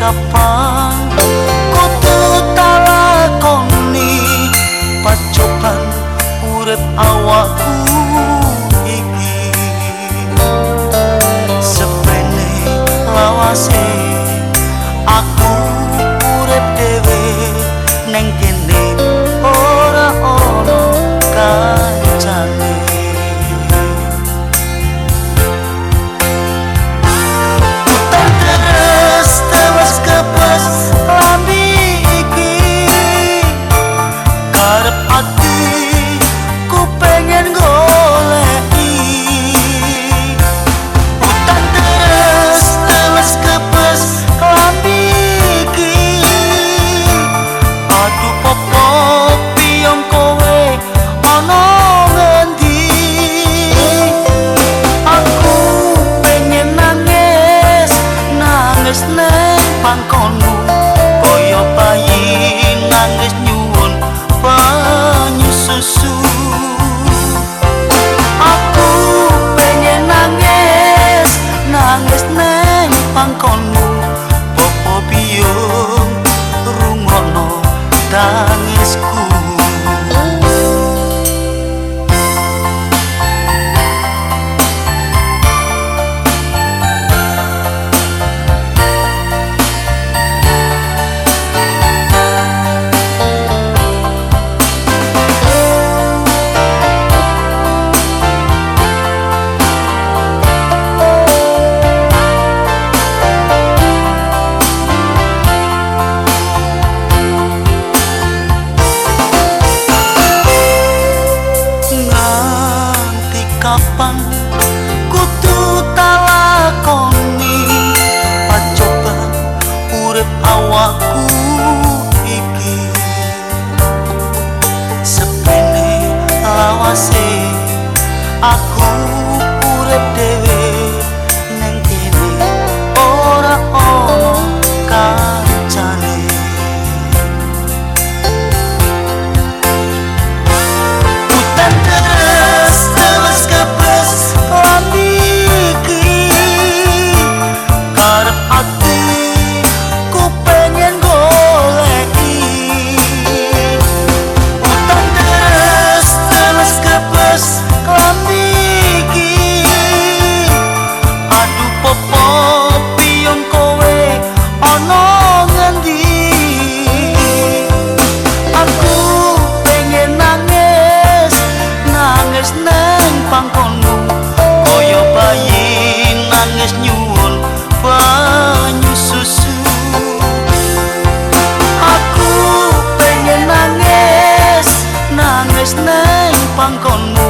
kapan? Kutu talakoni pacokan urut awakku. pangkonmu. Koyo bayi nangis nyuwun banyu susu. Aku pengen nangis nangis neng pangkonmu. Popo biyo rungono tangis kapan kudu talakoni. Pacoba urip awakku nyuwun banyu susu Aku pengen nangis Nangis neng pangkonmu